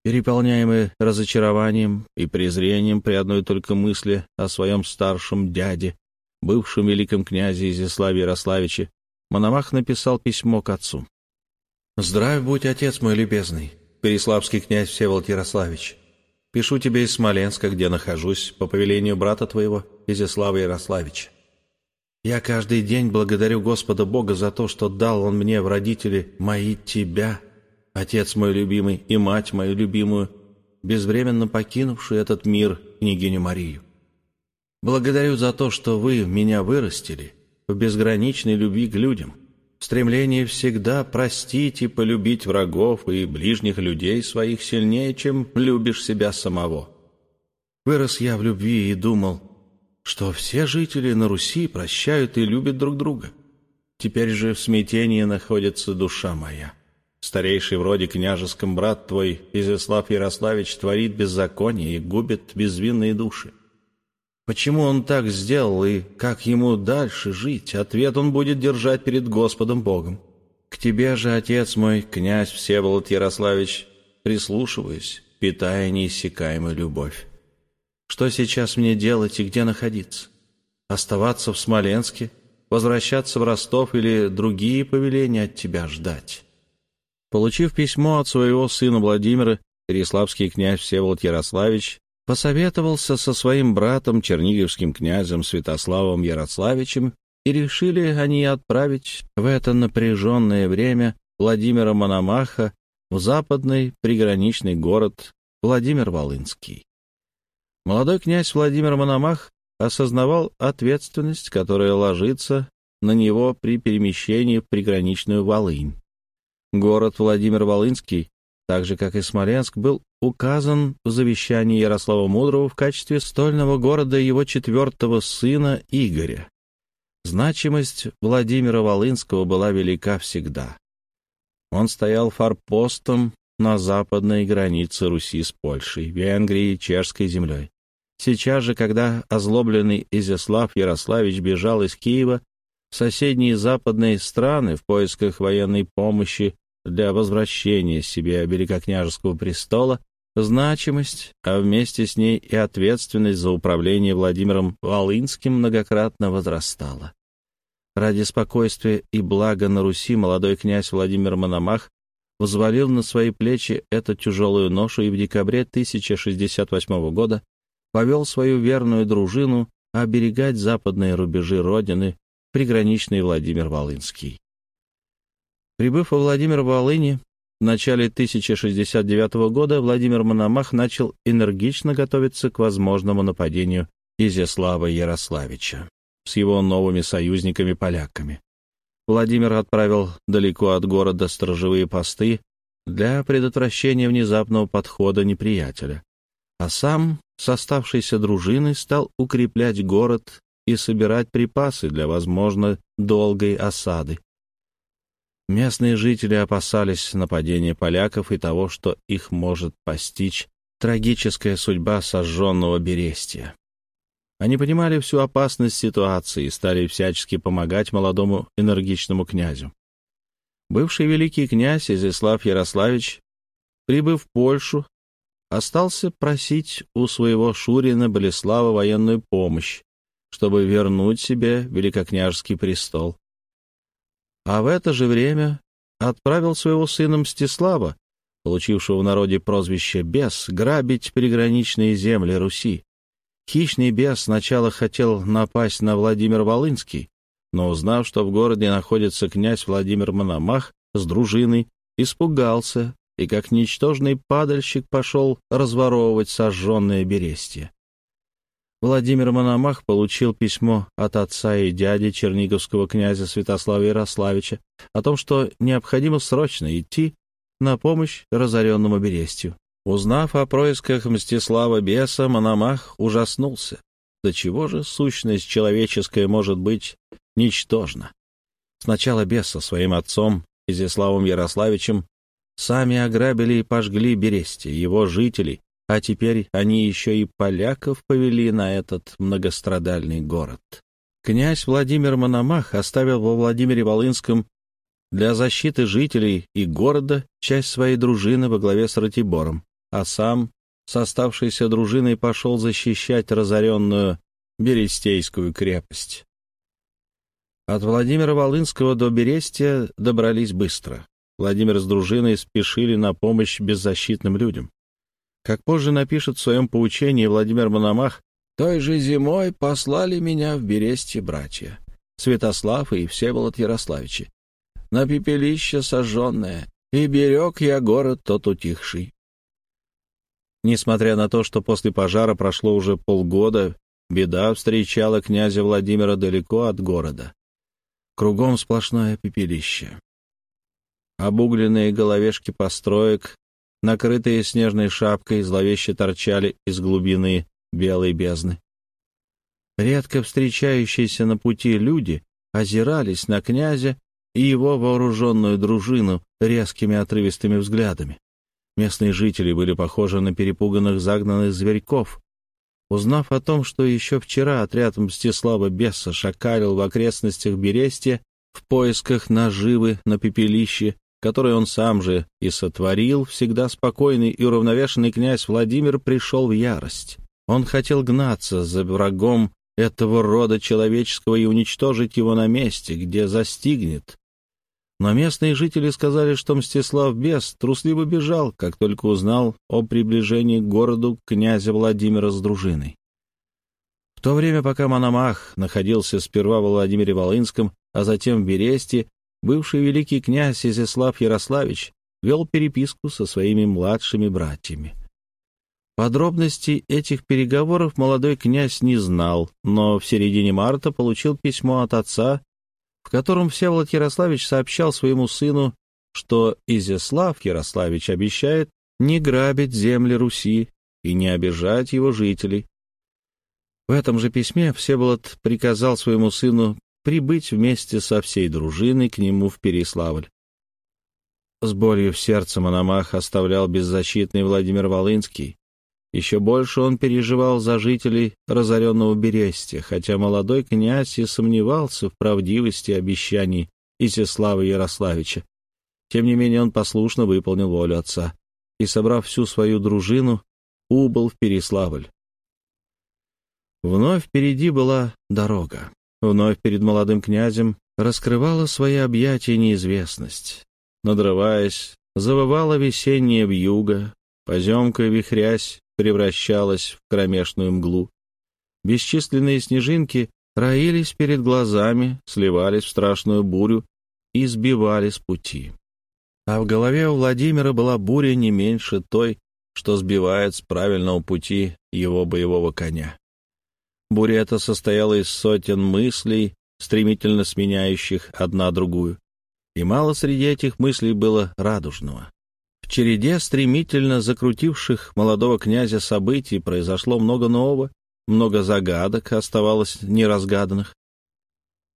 Переполняемый разочарованием и презрением при одной только мысли о своем старшем дяде, бывшем великом князе Изяславе Ярославиче, Мономах написал письмо к отцу. «Здравия будь, отец мой любезный. Переславский князь Всеволод Ярославич. Пишу тебе из Смоленска, где нахожусь, по повелению брата твоего, Изяслава Ярославича. Я каждый день благодарю Господа Бога за то, что дал Он мне в родители мои тебя, отец мой любимый и мать мою любимую, безвременно покинувшую этот мир, княгиню Марию. Благодарю за то, что вы меня вырастили в безграничной любви к людям, в стремлении всегда простить и полюбить врагов и ближних людей своих сильнее, чем любишь себя самого. Вырос я в любви и думал, что все жители на Руси прощают и любят друг друга. Теперь же в смятении находится душа моя. Старейший вроде княжеском брат твой, Изяслав Ярославич, творит беззаконие и губит безвинные души. Почему он так сделал и как ему дальше жить? Ответ он будет держать перед Господом Богом. К тебе же, отец мой, князь Всеволод Ярославич, прислушиваюсь, питая неиссякаемую любовь. Что сейчас мне делать и где находиться? Оставаться в Смоленске, возвращаться в Ростов или другие повеления от тебя ждать? Получив письмо от своего сына Владимира, Переславский князь Всеволод Ярославич посоветовался со своим братом, черниговским князем Святославом Ярославичем, и решили они отправить в это напряженное время Владимира Мономаха в западный приграничный город Владимир-Волынский. Молодой князь Владимир Мономах осознавал ответственность, которая ложится на него при перемещении в приграничную Волынь. Город Владимир-Волынский, так же как и Смоленск, был указан в завещании Ярослава Мудрого в качестве стольного города его четвертого сына Игоря. Значимость Владимира Волынского была велика всегда. Он стоял форпостом на западной границе Руси с Польшей, Венгрией Чешской землей. Сейчас же, когда озлобленный Изяслав Ярославич бежал из Киева соседние западные страны в поисках военной помощи для возвращения себе Великокняжеского престола, значимость, а вместе с ней и ответственность за управление Владимиром Волынским многократно возрастала. Ради спокойствия и блага на Руси молодой князь Владимир Мономах взвалил на свои плечи эту тяжелую ношу и в декабре 1068 года повел свою верную дружину оберегать западные рубежи Родины, приграничный Владимир Волынский. Прибыв во Владимир-Волыни в начале 1069 года, Владимир Мономах начал энергично готовиться к возможному нападению Изяслава Ярославича с его новыми союзниками-поляками. Владимир отправил далеко от города сторожевые посты для предотвращения внезапного подхода неприятеля, а сам с оставшейся дружиной стал укреплять город и собирать припасы для, возможно, долгой осады. Местные жители опасались нападения поляков и того, что их может постичь трагическая судьба сожженного Берестия. Они понимали всю опасность ситуации и стали всячески помогать молодому энергичному князю. Бывший великий князь Изяслав Ярославич, прибыв в Польшу, остался просить у своего Шурина Болеслава военную помощь, чтобы вернуть себе великокняжеский престол. А в это же время отправил своего сына Мстислава, получившего в народе прозвище «Бес», грабить приграничные земли Руси. Хищный бес сначала хотел напасть на Владимир Волынский, но, узнав, что в городе находится князь Владимир Мономах с дружиной, испугался и, как ничтожный падальщик, пошел разворовывать сожженное берестье. Владимир Мономах получил письмо от отца и дяди черниговского князя Святослава Ярославича о том, что необходимо срочно идти на помощь разоренному Берестью. Узнав о происках Мстислава Беса, Мономах ужаснулся. До чего же сущность человеческая может быть ничтожна? Сначала Бес со своим отцом, Изяславом Ярославичем, сами ограбили и пожгли Берестия, его жителей, а теперь они еще и поляков повели на этот многострадальный город. Князь Владимир Мономах оставил во Владимире Волынском для защиты жителей и города часть своей дружины во главе с Ратибором а сам с оставшейся дружиной пошел защищать разоренную Берестейскую крепость. От Владимира Волынского до Берестия добрались быстро. Владимир с дружиной спешили на помощь беззащитным людям. Как позже напишет в своем поучении Владимир Мономах, «Той же зимой послали меня в Берестье братья. Святослав и Всеволод Ярославичи. На пепелище сожженное, и берег я город тот утихший. Несмотря на то, что после пожара прошло уже полгода, беда встречала князя Владимира далеко от города. Кругом сплошное пепелище. Обугленные головешки построек, накрытые снежной шапкой, зловеще торчали из глубины белой бездны. Редко встречающиеся на пути люди озирались на князя и его вооруженную дружину резкими отрывистыми взглядами. Местные жители были похожи на перепуганных загнанных зверьков. Узнав о том, что еще вчера отряд Мстислава Бесса шакалил в окрестностях Берестия в поисках наживы на пепелище, которое он сам же и сотворил, всегда спокойный и уравновешенный князь Владимир пришел в ярость. Он хотел гнаться за врагом этого рода человеческого и уничтожить его на месте, где застигнет, но местные жители сказали, что Мстислав Бес трусливо бежал, как только узнал о приближении к городу князя Владимира с дружиной. В то время, пока Мономах находился сперва в Владимире Волынском, а затем в Бересте, бывший великий князь Изяслав Ярославич вел переписку со своими младшими братьями. Подробностей этих переговоров молодой князь не знал, но в середине марта получил письмо от отца в котором Всеволод Ярославич сообщал своему сыну, что Изяслав Ярославич обещает не грабить земли Руси и не обижать его жителей. В этом же письме Всеволод приказал своему сыну прибыть вместе со всей дружиной к нему в Переславль. С болью в сердце Мономах оставлял беззащитный Владимир Волынский, еще больше он переживал за жителей разоренного Берестия, хотя молодой князь и сомневался в правдивости обещаний Изяслава Ярославича. Тем не менее он послушно выполнил волю отца и, собрав всю свою дружину, убыл в Переславль. Вновь впереди была дорога. Вновь перед молодым князем раскрывала свои объятия неизвестность. Надрываясь, завывала весенняя вьюга, поземка вихрясь превращалась в кромешную мглу. Бесчисленные снежинки роились перед глазами, сливались в страшную бурю и сбивали с пути. А в голове у Владимира была буря не меньше той, что сбивает с правильного пути его боевого коня. Буря эта состояла из сотен мыслей, стремительно сменяющих одна другую, и мало среди этих мыслей было радужного череде стремительно закрутивших молодого князя событий произошло много нового, много загадок оставалось неразгаданных.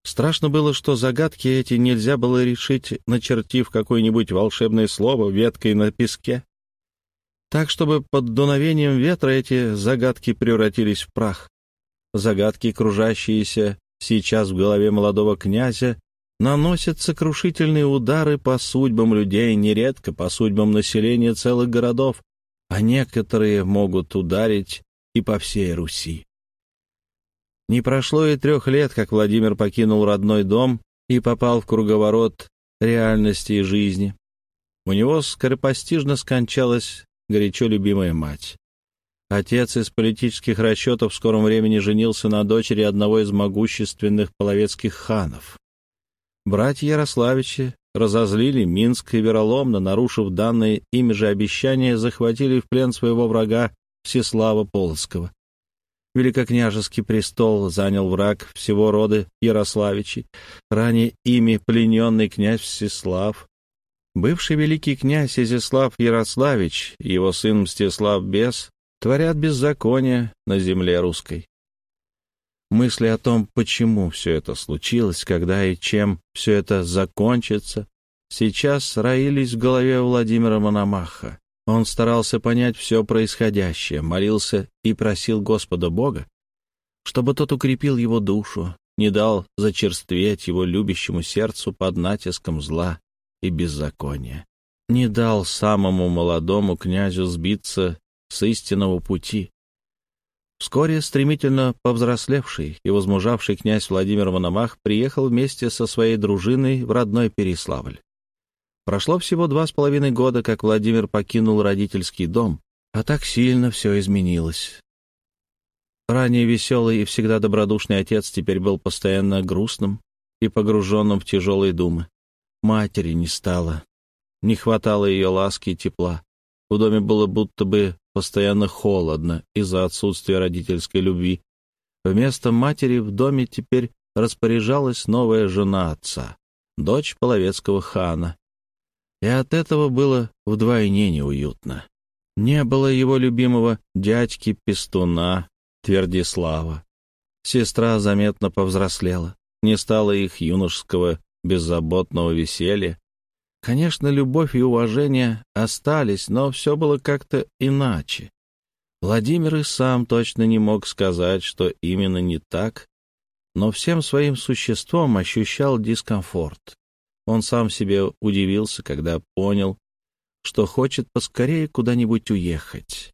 Страшно было, что загадки эти нельзя было решить, начертив какое-нибудь волшебное слово веткой на песке. Так, чтобы под дуновением ветра эти загадки превратились в прах. Загадки, кружащиеся сейчас в голове молодого князя, наносят сокрушительные удары по судьбам людей, нередко по судьбам населения целых городов, а некоторые могут ударить и по всей Руси. Не прошло и трех лет, как Владимир покинул родной дом и попал в круговорот реальности и жизни. У него скоропостижно скончалась горячо любимая мать. Отец из политических расчетов в скором времени женился на дочери одного из могущественных половецких ханов. Братья Ярославичи разозлили Минск и вероломно, нарушив данное ими же обещание, захватили в плен своего врага Всеслава Полоцкого. Великокняжеский престол занял враг всего рода Ярославичей, ранее ими плененный князь Всеслав. Бывший великий князь Изяслав Ярославич его сын Мстислав Бес творят беззаконие на земле русской. Мысли о том, почему все это случилось, когда и чем все это закончится, сейчас роились в голове Владимира Мономаха. Он старался понять все происходящее, молился и просил Господа Бога, чтобы тот укрепил его душу, не дал зачерстветь его любящему сердцу под натиском зла и беззакония, не дал самому молодому князю сбиться с истинного пути, Вскоре стремительно повзрослевший и возмужавший князь Владимир Мономах приехал вместе со своей дружиной в родной Переславль. Прошло всего два с половиной года, как Владимир покинул родительский дом, а так сильно все изменилось. Ранее веселый и всегда добродушный отец теперь был постоянно грустным, и погруженным в тяжелые думы. Матери не стало. Не хватало ее ласки и тепла. В доме было будто бы постоянно холодно из-за отсутствия родительской любви. Вместо матери в доме теперь распоряжалась новая жена отца, дочь половецкого хана. И от этого было вдвойне неуютно. Не было его любимого дядьки-пестуна Твердислава. Сестра заметно повзрослела, не стало их юношеского беззаботного веселья. Конечно, любовь и уважение остались, но все было как-то иначе. Владимир и сам точно не мог сказать, что именно не так, но всем своим существом ощущал дискомфорт. Он сам себе удивился, когда понял, что хочет поскорее куда-нибудь уехать.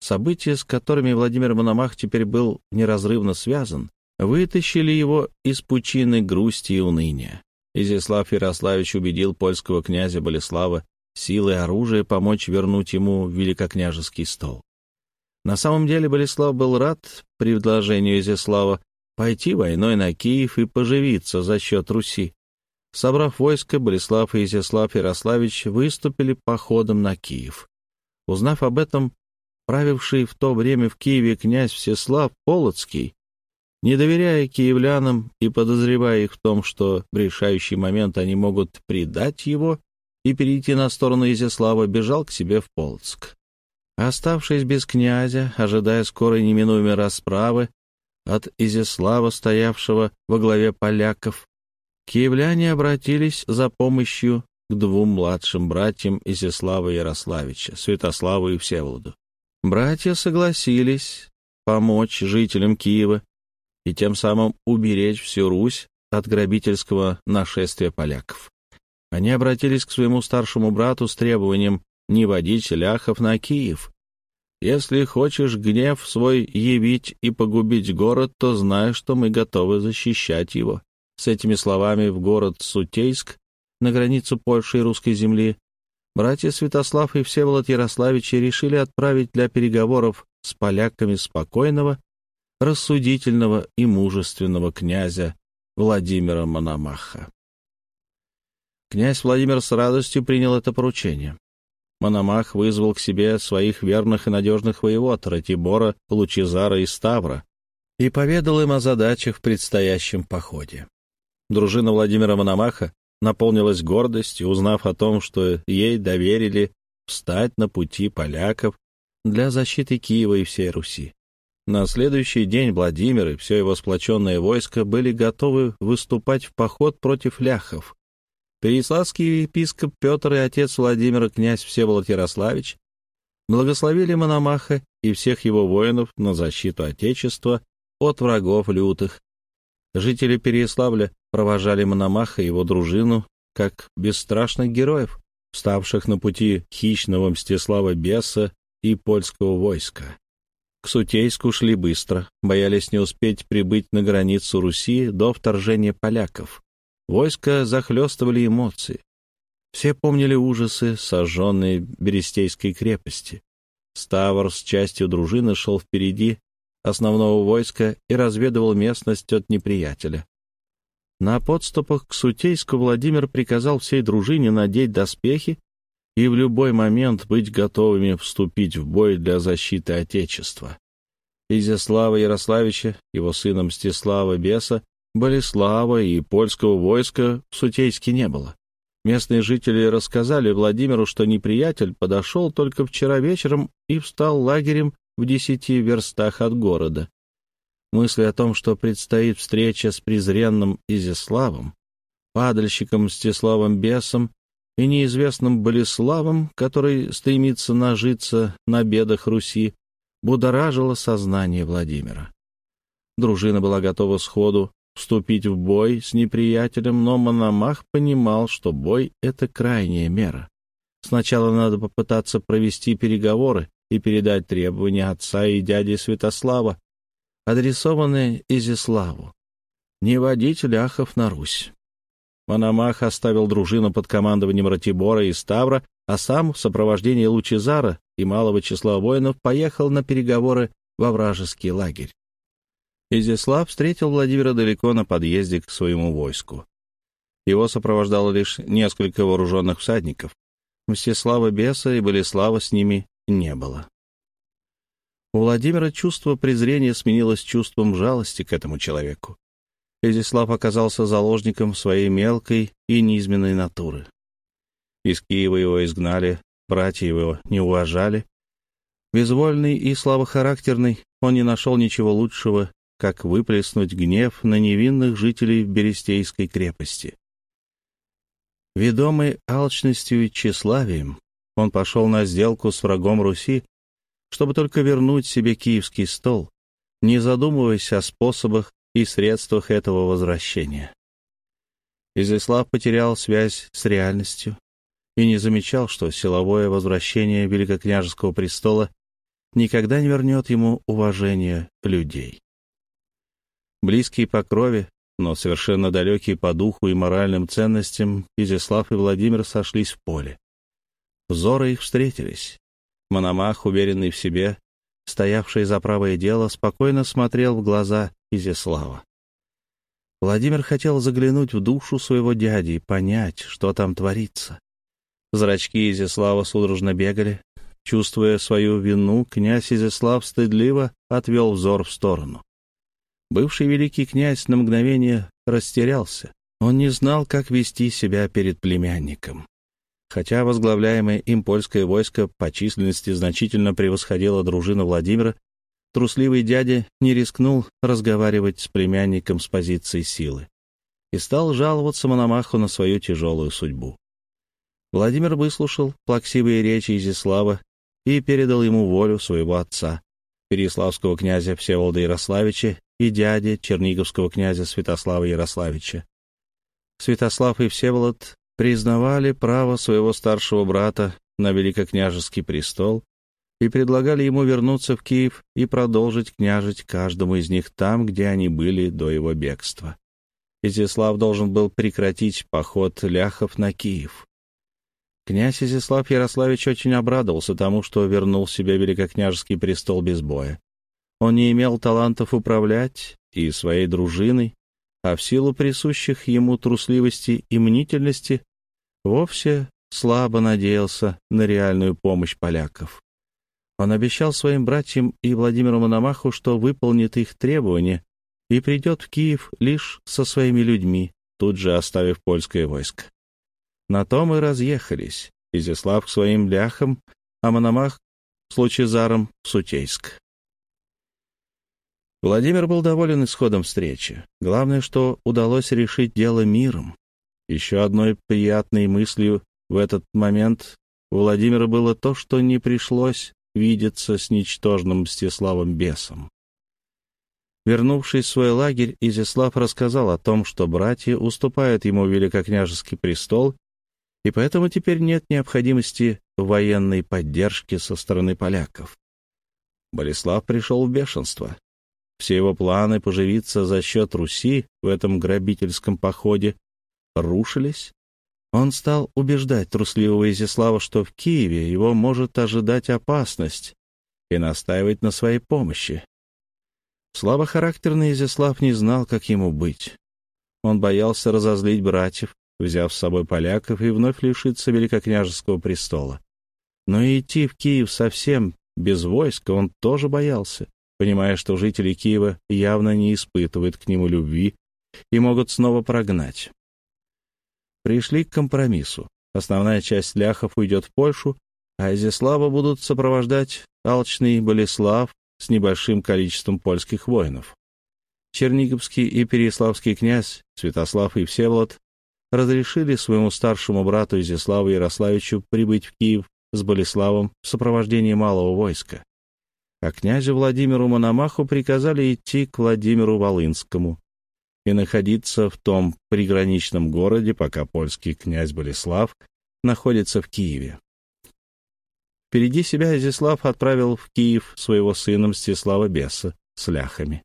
События, с которыми Владимир Мономах теперь был неразрывно связан, вытащили его из пучины грусти и уныния. Изяслав Ярославич убедил польского князя Болеслава силой оружия помочь вернуть ему великокняжеский стол. На самом деле Болеслав был рад предложению Изяслава пойти войной на Киев и поживиться за счет Руси. Собрав войско, Болеслав и Изяслав Ярославич выступили походом на Киев. Узнав об этом, правивший в то время в Киеве князь Всеслав Полоцкий, не доверяя киевлянам и подозревая их в том, что в решающий момент они могут предать его и перейти на сторону Изяслава, бежал к себе в Полоцк. Оставшись без князя, ожидая скорой неминуемой расправы от Изяслава, стоявшего во главе поляков, киевляне обратились за помощью к двум младшим братьям Изяслава Ярославича, Святославу и Всеволоду. Братья согласились помочь жителям Киева и тем самым уберечь всю Русь от грабительского нашествия поляков. Они обратились к своему старшему брату с требованием не водить ляхов на Киев. Если хочешь гнев свой явить и погубить город, то знай, что мы готовы защищать его. С этими словами в город Сутейск, на границу Польши и русской земли, братья Святослав и Всеволод Ярославичи решили отправить для переговоров с поляками спокойного, рассудительного и мужественного князя Владимира Мономаха. Князь Владимир с радостью принял это поручение. Мономах вызвал к себе своих верных и надежных воевод Ратибора, Лучезара и Ставра и поведал им о задачах в предстоящем походе. Дружина Владимира Мономаха наполнилась гордостью, узнав о том, что ей доверили встать на пути поляков для защиты Киева и всей Руси. На следующий день Владимир и все его сплоченное войско были готовы выступать в поход против ляхов. Переяславский епископ Петр и отец Владимира князь Всеволод Ярославич благословили Мономаха и всех его воинов на защиту Отечества от врагов лютых, Жители Переяславля провожали Мономаха и его дружину как бесстрашных героев, вставших на пути хищного Мстислава Беса и польского войска. К Сутейску шли быстро, боялись не успеть прибыть на границу Руси до вторжения поляков. Войска захлестывали эмоции. Все помнили ужасы сожженной Берестейской крепости. Ставр с частью дружины шел впереди основного войска и разведывал местность от неприятеля. На подступах к Сутейску Владимир приказал всей дружине надеть доспехи и в любой момент быть готовыми вступить в бой для защиты Отечества. Изяслава Ярославича, его сына Мстислава Беса, Болеслава и польского войска в Сутейске не было. Местные жители рассказали Владимиру, что неприятель подошел только вчера вечером и встал лагерем в десяти верстах от города. Мысли о том, что предстоит встреча с презренным Изяславом, падальщиком Мстиславом Бесом и неизвестным Болеславом, который стремится нажиться на бедах Руси, будоражило сознание Владимира. Дружина была готова сходу вступить в бой с неприятелем, но Мономах понимал, что бой — это крайняя мера. Сначала надо попытаться провести переговоры, и передать требования отца и дяди Святослава, адресованные Изиславу. Не водить ляхов на Русь. Мономах оставил дружину под командованием Ратибора и Ставра, а сам в сопровождении Лучезара и малого числа воинов поехал на переговоры во вражеский лагерь. Изяслав встретил Владимира далеко на подъезде к своему войску. Его сопровождало лишь несколько вооруженных всадников. Мстислава Беса и Болеслава с ними не было. У Владимира чувство презрения сменилось чувством жалости к этому человеку. Изяслав оказался заложником своей мелкой и низменной натуры. Из Киева его изгнали, братья его не уважали. Безвольный и слабохарактерный, он не нашел ничего лучшего, как выплеснуть гнев на невинных жителей Берестейской крепости. Ведомый алчностью и тщеславием, он пошел на сделку с врагом Руси, чтобы только вернуть себе киевский стол, не задумываясь о способах и средствах этого возвращения. Изяслав потерял связь с реальностью и не замечал, что силовое возвращение великокняжеского престола никогда не вернет ему уважение людей. Близкие по крови, но совершенно далекие по духу и моральным ценностям, Изяслав и Владимир сошлись в поле. Взоры их встретились. Мономах, уверенный в себе, стоявший за правое дело, спокойно смотрел в глаза Изяслава. Владимир хотел заглянуть в душу своего дяди и понять, что там творится. Зрачки Изяслава судорожно бегали. Чувствуя свою вину, князь Изяслав стыдливо отвел взор в сторону. Бывший великий князь на мгновение растерялся. Он не знал, как вести себя перед племянником. Хотя возглавляемое им польское войско по численности значительно превосходило дружину Владимира, трусливый дядя не рискнул разговаривать с племянником с позиции силы и стал жаловаться Мономаху на свою тяжелую судьбу. Владимир выслушал плаксивые речи Изяслава и передал ему волю своего отца, переславского князя Всеволода Ярославича и дяди черниговского князя Святослава Ярославича. Святослав и Всеволод признавали право своего старшего брата на великокняжеский престол и предлагали ему вернуться в Киев и продолжить княжить каждому из них там, где они были до его бегства. Изяслав должен был прекратить поход ляхов на Киев. Князь Изяслав Ярославич очень обрадовался тому, что вернул себе великокняжеский престол без боя. Он не имел талантов управлять и своей дружиной, а в силу присущих ему трусливости и мнительности вовсе слабо надеялся на реальную помощь поляков. Он обещал своим братьям и Владимиру Мономаху, что выполнит их требования и придет в Киев лишь со своими людьми, тут же оставив польское войско. На том и разъехались, Изяслав к своим ляхам, а Мономах с Лучезаром в Сутейск. Владимир был доволен исходом встречи. Главное, что удалось решить дело миром. Еще одной приятной мыслью в этот момент у Владимира было то, что не пришлось видеться с ничтожным Мстиславом Бесом. Вернувшись в свой лагерь, Изяслав рассказал о том, что братья уступают ему великокняжеский престол, и поэтому теперь нет необходимости военной поддержке со стороны поляков. Болеслав пришел в бешенство. Все его планы поживиться за счет Руси в этом грабительском походе рушились. Он стал убеждать трусливого Изяслава, что в Киеве его может ожидать опасность, и настаивать на своей помощи. Слабохарактерный Изяслав не знал, как ему быть. Он боялся разозлить братьев, взяв с собой поляков и вновь лишиться великокняжеского престола. Но идти в Киев совсем без войска он тоже боялся понимая, что жители Киева явно не испытывают к нему любви и могут снова прогнать. Пришли к компромиссу. Основная часть ляхов уйдет в Польшу, а Изяслава будут сопровождать алчный Болеслав с небольшим количеством польских воинов. Черниговский и Переславский князь Святослав и Всеволод разрешили своему старшему брату Изяславу Ярославичу прибыть в Киев с Болеславом в сопровождении малого войска а князю Владимиру Мономаху приказали идти к Владимиру Волынскому и находиться в том приграничном городе, пока польский князь Болеслав находится в Киеве. Впереди себя Изяслав отправил в Киев своего сына Мстислава Беса с ляхами.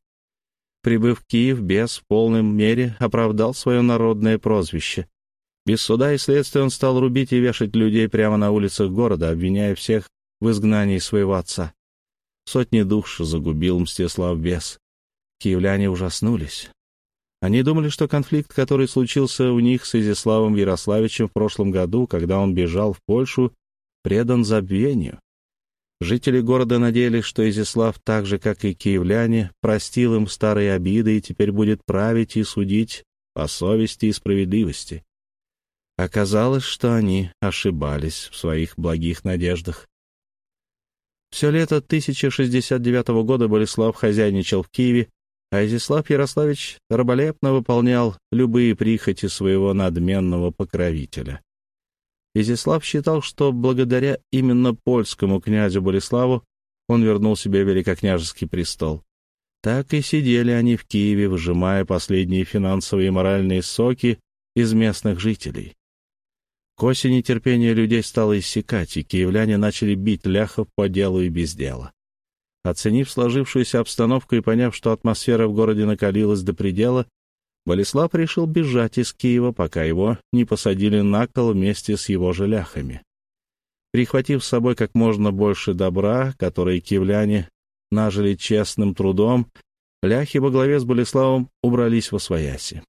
Прибыв в Киев, Бес в полной мере оправдал свое народное прозвище. Без суда и следствия он стал рубить и вешать людей прямо на улицах города, обвиняя всех в изгнании своего отца. Сотни душ загубил Мстислав Бес. киевляне ужаснулись. Они думали, что конфликт, который случился у них с Изяславом Ярославичем в прошлом году, когда он бежал в Польшу, предан забвению. Жители города надеялись, что Изяслав, так же, как и киевляне, простил им старые обиды и теперь будет править и судить по совести и справедливости. Оказалось, что они ошибались в своих благих надеждах. Все лето 1069 года Болеслав хозяйничал в Киеве, а Изяслав Ярославич раболепно выполнял любые прихоти своего надменного покровителя. Изяслав считал, что благодаря именно польскому князю Болеславу он вернул себе великокняжеский престол. Так и сидели они в Киеве, выжимая последние финансовые и моральные соки из местных жителей. К осени терпение людей стало иссякать, и киевляне начали бить ляхов по делу и без дела. Оценив сложившуюся обстановку и поняв, что атмосфера в городе накалилась до предела, Болеслав решил бежать из Киева, пока его не посадили на кол вместе с его же ляхами. Прихватив с собой как можно больше добра, которое киевляне нажили честным трудом, ляхи во главе с Болеславом убрались во свояси.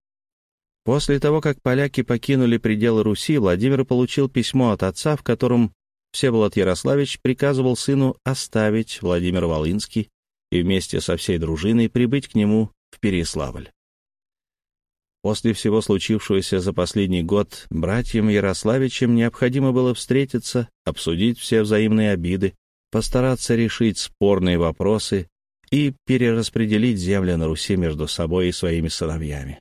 После того, как поляки покинули пределы Руси, Владимир получил письмо от отца, в котором Всеволод Ярославич приказывал сыну оставить Владимир Волынский и вместе со всей дружиной прибыть к нему в Переславль. После всего случившегося за последний год братьям Ярославичам необходимо было встретиться, обсудить все взаимные обиды, постараться решить спорные вопросы и перераспределить земли на Руси между собой и своими сыновьями.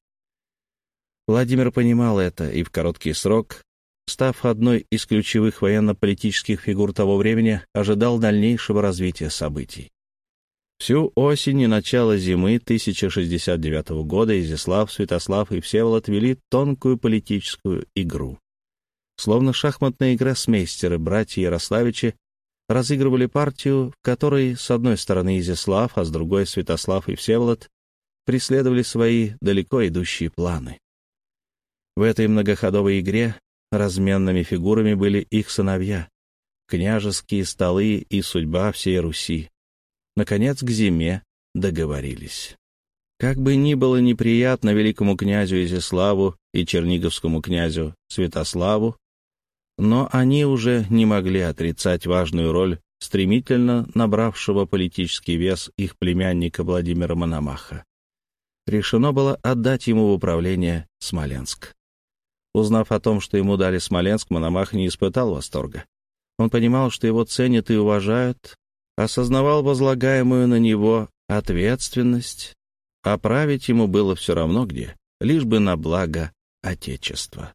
Владимир понимал это и в короткий срок, став одной из ключевых военно-политических фигур того времени, ожидал дальнейшего развития событий. Всю осень и начало зимы 1069 года Изяслав, Святослав и Всеволод вели тонкую политическую игру. Словно шахматная игра с мейстеры, братья Ярославичи разыгрывали партию, в которой с одной стороны Изяслав, а с другой Святослав и Всеволод преследовали свои далеко идущие планы. В этой многоходовой игре разменными фигурами были их сыновья, княжеские столы и судьба всей Руси. Наконец, к зиме договорились. Как бы ни было неприятно великому князю Изяславу и черниговскому князю Святославу, но они уже не могли отрицать важную роль стремительно набравшего политический вес их племянника Владимира Мономаха. Решено было отдать ему в управление Смоленск. Узнав о том, что ему дали Смоленск, Мономах не испытал восторга. Он понимал, что его ценят и уважают, осознавал возлагаемую на него ответственность, а править ему было все равно где, лишь бы на благо Отечества.